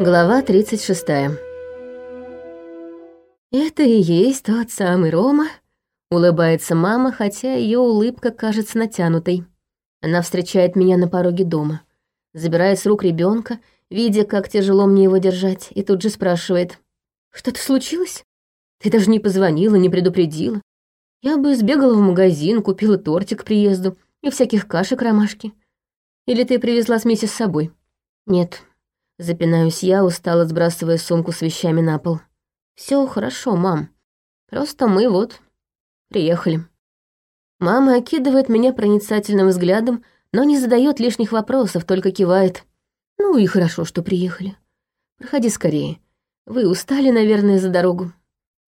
Глава 36. «Это и есть тот самый Рома», — улыбается мама, хотя ее улыбка кажется натянутой. Она встречает меня на пороге дома, забирает с рук ребенка, видя, как тяжело мне его держать, и тут же спрашивает. «Что-то случилось? Ты даже не позвонила, не предупредила. Я бы сбегала в магазин, купила тортик к приезду и всяких кашек ромашки. Или ты привезла смеси с собой?» «Нет», — запинаюсь я, устало сбрасывая сумку с вещами на пол. Все хорошо, мам. Просто мы вот приехали». Мама окидывает меня проницательным взглядом, но не задает лишних вопросов, только кивает. «Ну и хорошо, что приехали. Проходи скорее. Вы устали, наверное, за дорогу?»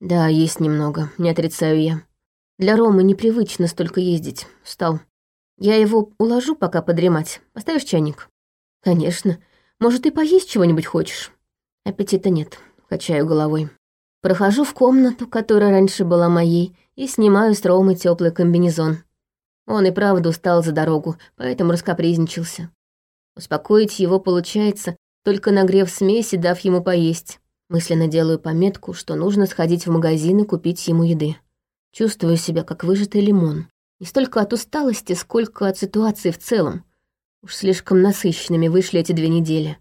«Да, есть немного, не отрицаю я. Для Ромы непривычно столько ездить. Встал. Я его уложу пока подремать. Поставишь чайник?» «Конечно. Может, и поесть чего-нибудь хочешь?» «Аппетита нет», — качаю головой. Прохожу в комнату, которая раньше была моей, и снимаю с Ромы теплый комбинезон. Он и правда устал за дорогу, поэтому раскапризничался. Успокоить его получается, только нагрев смесь и дав ему поесть. Мысленно делаю пометку, что нужно сходить в магазин и купить ему еды. Чувствую себя как выжатый лимон. Не столько от усталости, сколько от ситуации в целом. Уж слишком насыщенными вышли эти две недели.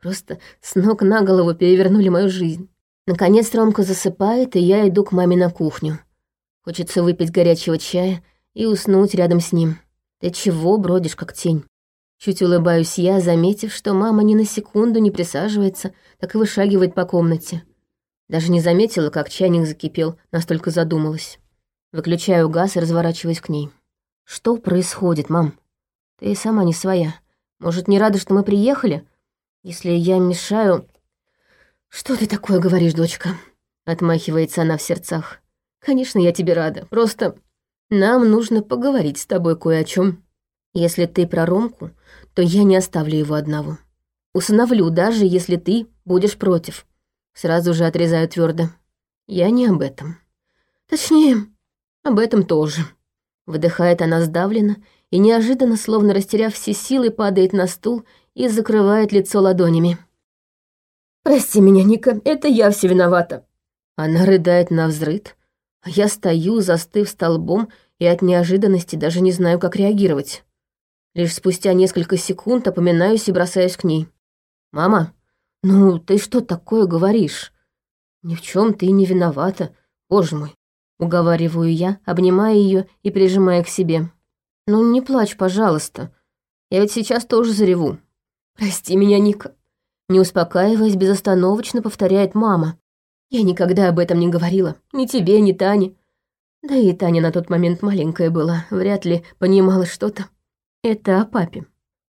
Просто с ног на голову перевернули мою жизнь. Наконец Ромка засыпает, и я иду к маме на кухню. Хочется выпить горячего чая и уснуть рядом с ним. Ты чего бродишь, как тень? Чуть улыбаюсь я, заметив, что мама ни на секунду не присаживается, так и вышагивает по комнате. Даже не заметила, как чайник закипел, настолько задумалась. Выключаю газ и разворачиваюсь к ней. «Что происходит, мам? Ты сама не своя. Может, не рада, что мы приехали? Если я мешаю...» «Что ты такое говоришь, дочка?» Отмахивается она в сердцах. «Конечно, я тебе рада. Просто нам нужно поговорить с тобой кое о чем. Если ты про Ромку, то я не оставлю его одного. Усыновлю, даже если ты будешь против. Сразу же отрезаю твердо. Я не об этом. Точнее, об этом тоже. Выдыхает она сдавленно и неожиданно, словно растеряв все силы, падает на стул и закрывает лицо ладонями. «Прости меня, Ника, это я все виновата». Она рыдает на взрыд, а я стою, застыв столбом, и от неожиданности даже не знаю, как реагировать. Лишь спустя несколько секунд опоминаюсь и бросаюсь к ней. «Мама, ну ты что такое говоришь? Ни в чем ты не виновата, боже мой!» Уговариваю я, обнимая ее и прижимая к себе. «Ну не плачь, пожалуйста. Я ведь сейчас тоже зареву. Прости меня, Ника». Не успокаиваясь, безостановочно повторяет мама. «Я никогда об этом не говорила. Ни тебе, ни Тане. Да и Таня на тот момент маленькая была, вряд ли понимала что-то. Это о папе.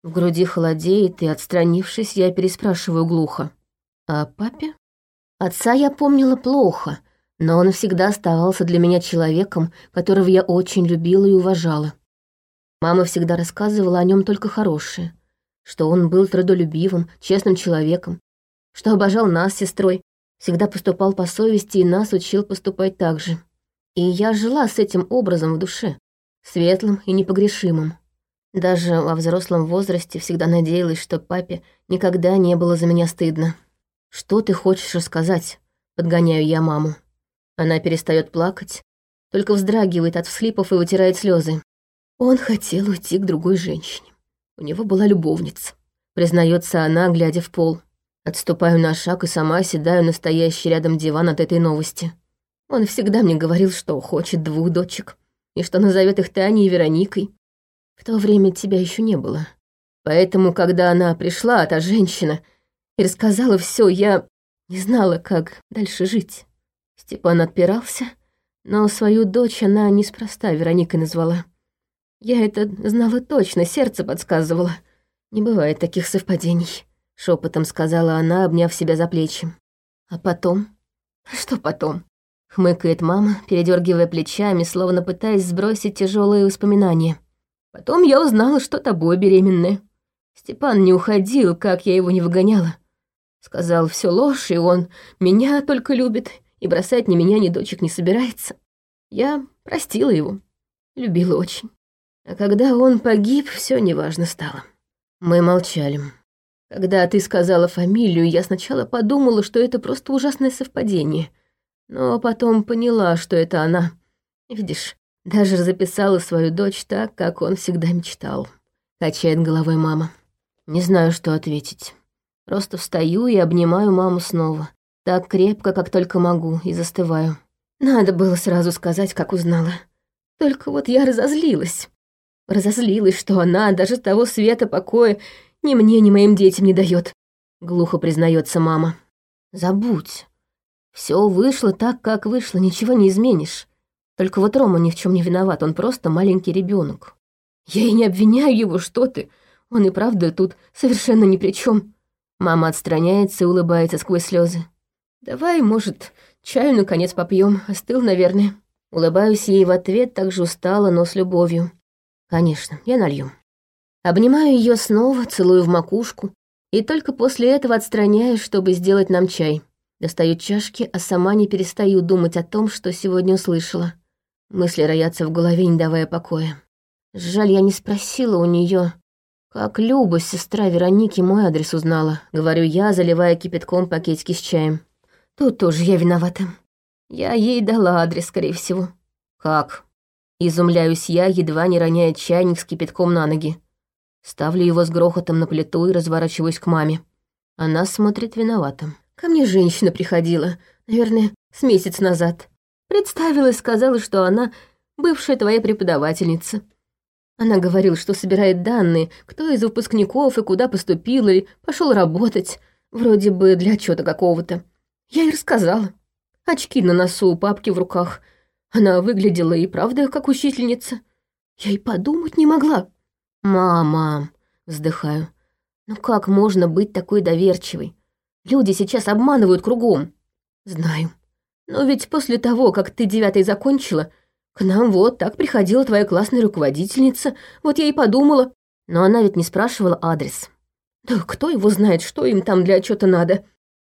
В груди холодеет, и, отстранившись, я переспрашиваю глухо. «О папе?» Отца я помнила плохо, но он всегда оставался для меня человеком, которого я очень любила и уважала. Мама всегда рассказывала о нем только хорошее, что он был трудолюбивым, честным человеком, что обожал нас с сестрой, всегда поступал по совести и нас учил поступать так же. И я жила с этим образом в душе, светлым и непогрешимым. Даже во взрослом возрасте всегда надеялась, что папе никогда не было за меня стыдно. «Что ты хочешь рассказать?» — подгоняю я маму. Она перестает плакать, только вздрагивает от всхлипов и вытирает слезы. Он хотел уйти к другой женщине. У него была любовница. Признается она, глядя в пол. Отступаю на шаг и сама седаю на стоящий рядом диван от этой новости. Он всегда мне говорил, что хочет двух дочек, и что назовет их Таней и Вероникой. В то время тебя еще не было. Поэтому, когда она пришла, та женщина, и рассказала все, я не знала, как дальше жить. Степан отпирался, но свою дочь она неспроста Вероникой назвала. Я это знала точно, сердце подсказывало. Не бывает таких совпадений, шепотом сказала она, обняв себя за плечи. А потом? Что потом? Хмыкает мама, передергивая плечами, словно пытаясь сбросить тяжелые воспоминания. Потом я узнала, что тобой беременная. Степан не уходил, как я его не выгоняла. Сказал, все ложь, и он меня только любит, и бросать ни меня, ни дочек не собирается. Я простила его, любила очень. А когда он погиб, все неважно стало. Мы молчали. Когда ты сказала фамилию, я сначала подумала, что это просто ужасное совпадение. Но потом поняла, что это она. Видишь, даже записала свою дочь так, как он всегда мечтал. Качает головой мама. Не знаю, что ответить. Просто встаю и обнимаю маму снова. Так крепко, как только могу, и застываю. Надо было сразу сказать, как узнала. Только вот я разозлилась. Разозлилась, что она даже того света покоя ни мне, ни моим детям не дает. Глухо признается мама. Забудь. Все вышло так, как вышло, ничего не изменишь. Только вот Рома ни в чем не виноват, он просто маленький ребенок. Я и не обвиняю его, что ты. Он и правда тут совершенно ни при чем. Мама отстраняется и улыбается сквозь слезы. Давай, может, чаю наконец попьем, остыл, наверное. Улыбаюсь ей в ответ так же устало, но с любовью. Конечно, я налью. Обнимаю ее снова, целую в макушку, и только после этого отстраняюсь, чтобы сделать нам чай. Достаю чашки, а сама не перестаю думать о том, что сегодня услышала. Мысли роятся в голове, не давая покоя. Жаль, я не спросила у нее, как Люба, сестра Вероники, мой адрес узнала, говорю я, заливая кипятком пакетики с чаем. Тут тоже я виновата. Я ей дала адрес, скорее всего. Как? Изумляюсь я, едва не роняя чайник с кипятком на ноги. Ставлю его с грохотом на плиту и разворачиваюсь к маме. Она смотрит виновато. Ко мне женщина приходила, наверное, с месяц назад. Представилась, сказала, что она бывшая твоя преподавательница. Она говорила, что собирает данные, кто из выпускников и куда поступил или пошел работать, вроде бы для отчета какого-то. Я ей рассказала. Очки на носу, папки в руках. Она выглядела и правда как учительница. Я и подумать не могла. «Мама», — вздыхаю, — «ну как можно быть такой доверчивой? Люди сейчас обманывают кругом». «Знаю. Но ведь после того, как ты девятый закончила, к нам вот так приходила твоя классная руководительница, вот я и подумала. Но она ведь не спрашивала адрес. Да кто его знает, что им там для отчета надо?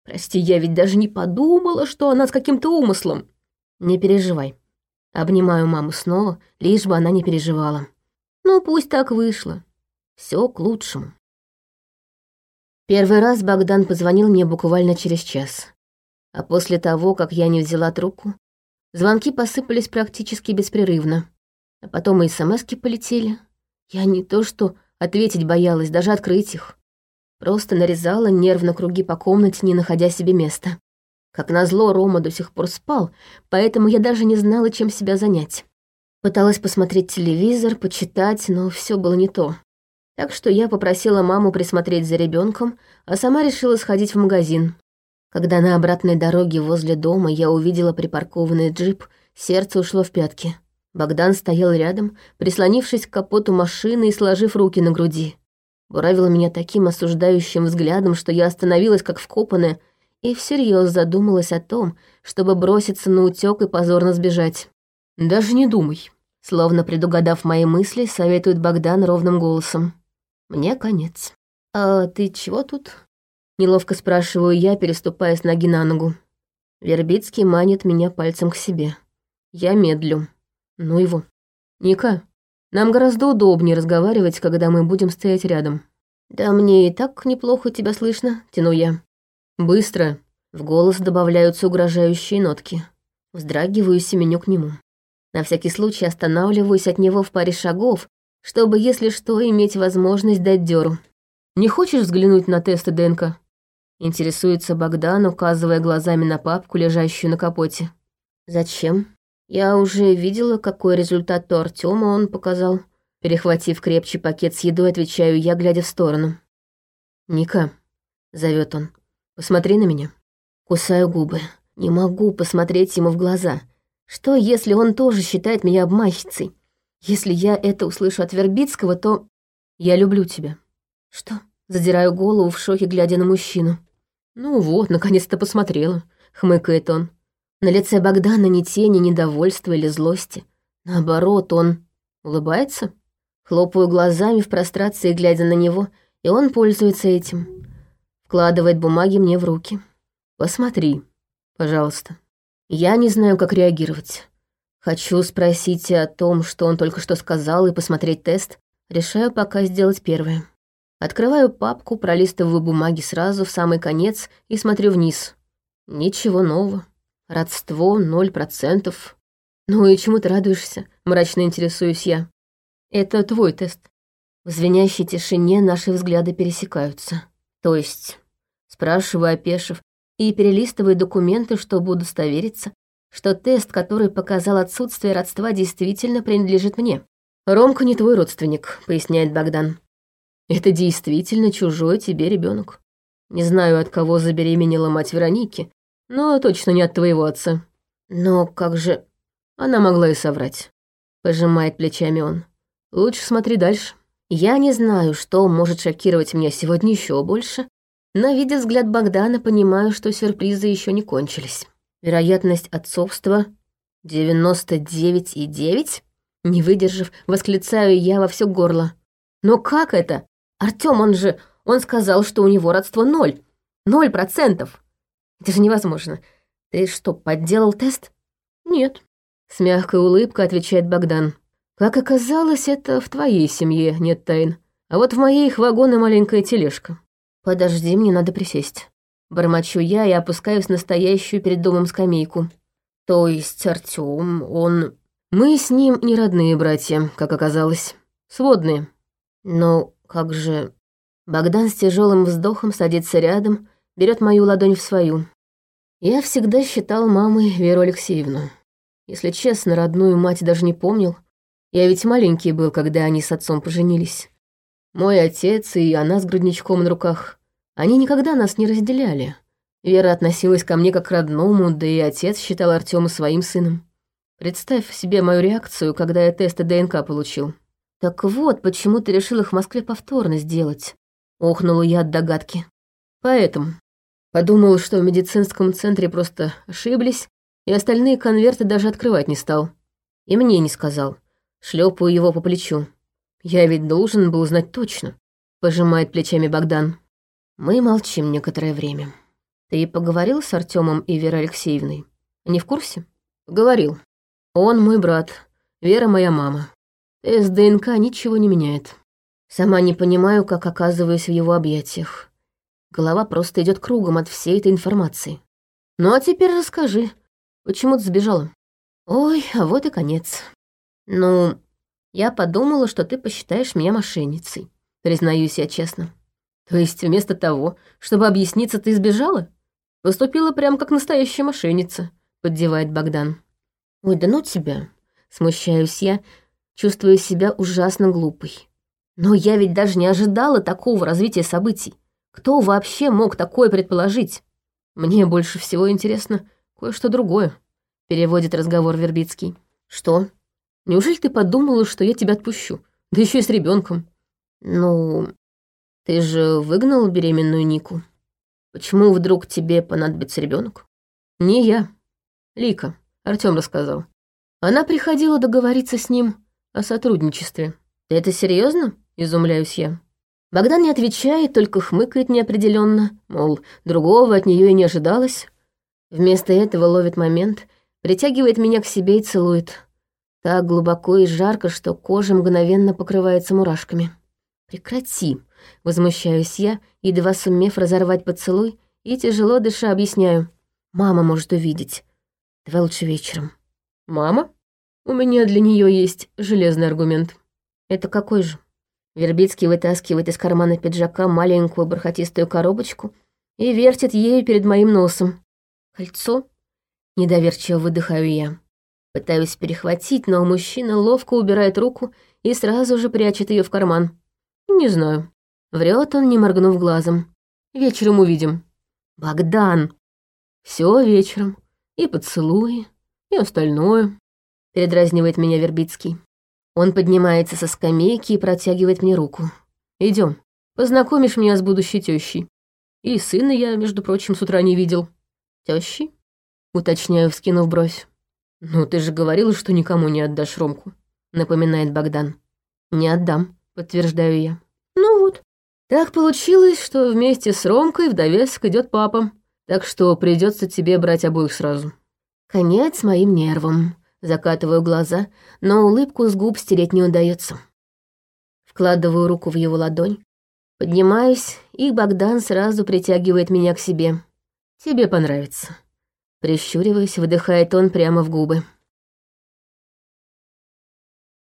Прости, я ведь даже не подумала, что она с каким-то умыслом. Не переживай. Обнимаю маму снова, лишь бы она не переживала. Ну, пусть так вышло. Все к лучшему. Первый раз Богдан позвонил мне буквально через час. А после того, как я не взяла трубку, звонки посыпались практически беспрерывно. А потом и смски полетели. Я не то что ответить боялась, даже открыть их. Просто нарезала нервно круги по комнате, не находя себе места. Как назло, Рома до сих пор спал, поэтому я даже не знала, чем себя занять. Пыталась посмотреть телевизор, почитать, но все было не то. Так что я попросила маму присмотреть за ребенком, а сама решила сходить в магазин. Когда на обратной дороге возле дома я увидела припаркованный джип, сердце ушло в пятки. Богдан стоял рядом, прислонившись к капоту машины и сложив руки на груди. Буравила меня таким осуждающим взглядом, что я остановилась как вкопанная и всерьез задумалась о том, чтобы броситься на утёк и позорно сбежать. «Даже не думай», — словно предугадав мои мысли, советует Богдан ровным голосом. «Мне конец». «А ты чего тут?» — неловко спрашиваю я, переступая с ноги на ногу. Вербицкий манит меня пальцем к себе. Я медлю. Ну его. «Ника, нам гораздо удобнее разговаривать, когда мы будем стоять рядом». «Да мне и так неплохо тебя слышно», — тяну я. «Быстро». В голос добавляются угрожающие нотки. Вздрагиваю и семеню к нему. На всякий случай останавливаюсь от него в паре шагов, чтобы, если что, иметь возможность дать дёру. «Не хочешь взглянуть на тесты ДНК?» Интересуется Богдан, указывая глазами на папку, лежащую на капоте. «Зачем? Я уже видела, какой результат у Артема он показал». Перехватив крепче пакет с едой, отвечаю я, глядя в сторону. «Ника», — зовет он, — «посмотри на меня». Кусаю губы. Не могу посмотреть ему в глаза. Что, если он тоже считает меня обманщицей? Если я это услышу от Вербицкого, то... Я люблю тебя. Что? Задираю голову в шоке, глядя на мужчину. Ну вот, наконец-то посмотрела, хмыкает он. На лице Богдана ни тени недовольства или злости. Наоборот, он улыбается. Хлопаю глазами в прострации, глядя на него, и он пользуется этим. Вкладывает бумаги мне в руки. Посмотри, пожалуйста. Я не знаю, как реагировать. Хочу спросить о том, что он только что сказал, и посмотреть тест. Решаю пока сделать первое. Открываю папку, пролистываю бумаги сразу в самый конец и смотрю вниз. Ничего нового. Родство ноль процентов. Ну и чему ты радуешься? Мрачно интересуюсь я. Это твой тест. В звенящей тишине наши взгляды пересекаются. То есть, спрашиваю, опешив, и перелистываю документы, чтобы удостовериться, что тест, который показал отсутствие родства, действительно принадлежит мне. «Ромка не твой родственник», — поясняет Богдан. Это действительно чужой тебе ребенок. Не знаю, от кого забеременела мать Вероники, но точно не от твоего отца. Но как же... Она могла и соврать. Пожимает плечами он. Лучше смотри дальше. Я не знаю, что может шокировать меня сегодня еще больше, но, видя взгляд Богдана, понимаю, что сюрпризы еще не кончились. Вероятность отцовства 99,9? Не выдержав, восклицаю я во все горло. Но как это? Артём, он же... Он сказал, что у него родство ноль. Ноль процентов. Это же невозможно. Ты что, подделал тест? Нет. С мягкой улыбкой отвечает Богдан. Как оказалось, это в твоей семье нет тайн. А вот в моей их вагон и маленькая тележка. Подожди, мне надо присесть. Бормочу я и опускаюсь на стоящую перед домом скамейку. То есть Артём, он... Мы с ним не родные братья, как оказалось. Сводные. Но как же... Богдан с тяжелым вздохом садится рядом, берет мою ладонь в свою. Я всегда считал мамой Веру Алексеевну. Если честно, родную мать даже не помнил. Я ведь маленький был, когда они с отцом поженились. Мой отец и она с грудничком на руках. Они никогда нас не разделяли. Вера относилась ко мне как к родному, да и отец считал Артема своим сыном. Представь себе мою реакцию, когда я тесты ДНК получил. «Так вот, почему ты решил их в Москве повторно сделать?» — охнула я от догадки. «Поэтому. Подумал, что в медицинском центре просто ошиблись, и остальные конверты даже открывать не стал. И мне не сказал. Шлепаю его по плечу. Я ведь должен был знать точно», — пожимает плечами Богдан. Мы молчим некоторое время. «Ты поговорил с Артемом и Верой Алексеевной? Не в курсе?» «Поговорил. Он мой брат, Вера моя мама. Тест ДНК ничего не меняет. Сама не понимаю, как оказываюсь в его объятиях. Голова просто идет кругом от всей этой информации. Ну а теперь расскажи, почему ты сбежала? Ой, а вот и конец. Ну, я подумала, что ты посчитаешь меня мошенницей. Признаюсь я честно. То есть вместо того, чтобы объясниться, ты сбежала? Поступила прям как настоящая мошенница, поддевает Богдан. Ой, да ну тебя. Смущаюсь я, чувствую себя ужасно глупой. Но я ведь даже не ожидала такого развития событий. Кто вообще мог такое предположить? Мне больше всего интересно кое-что другое. Переводит разговор Вербицкий. Что? Неужели ты подумала, что я тебя отпущу? Да еще и с ребенком. Ну, ты же выгнал беременную Нику. Почему вдруг тебе понадобится ребенок? Не я. Лика. Артем рассказал. Она приходила договориться с ним о сотрудничестве. Ты это серьезно? изумляюсь я. Богдан не отвечает, только хмыкает неопределенно, мол, другого от нее и не ожидалось. Вместо этого ловит момент, притягивает меня к себе и целует. Так глубоко и жарко, что кожа мгновенно покрывается мурашками. «Прекрати!» — возмущаюсь я, едва сумев разорвать поцелуй, и, тяжело дыша, объясняю. «Мама может увидеть. Давай лучше вечером». «Мама?» У меня для нее есть железный аргумент. Это какой же? Вербицкий вытаскивает из кармана пиджака маленькую бархатистую коробочку и вертит ею перед моим носом. Кольцо? Недоверчиво выдыхаю я. Пытаюсь перехватить, но мужчина ловко убирает руку и сразу же прячет ее в карман. Не знаю. Врет он, не моргнув глазом. Вечером увидим. Богдан. Все вечером. И поцелуи, и остальное. Передразнивает меня Вербицкий. Он поднимается со скамейки и протягивает мне руку. Идем, познакомишь меня с будущей тещей. И сына я, между прочим, с утра не видел. Тещи? Уточняю, вскинув бровь. «Ну, ты же говорила, что никому не отдашь Ромку», — напоминает Богдан. «Не отдам», — подтверждаю я. «Ну вот. Так получилось, что вместе с Ромкой в довесок идет папа, так что придется тебе брать обоих сразу». Конец моим нервам. Закатываю глаза, но улыбку с губ стереть не удается. Вкладываю руку в его ладонь, Поднимаюсь, и Богдан сразу притягивает меня к себе. «Тебе понравится». Прищуриваясь, выдыхает он прямо в губы.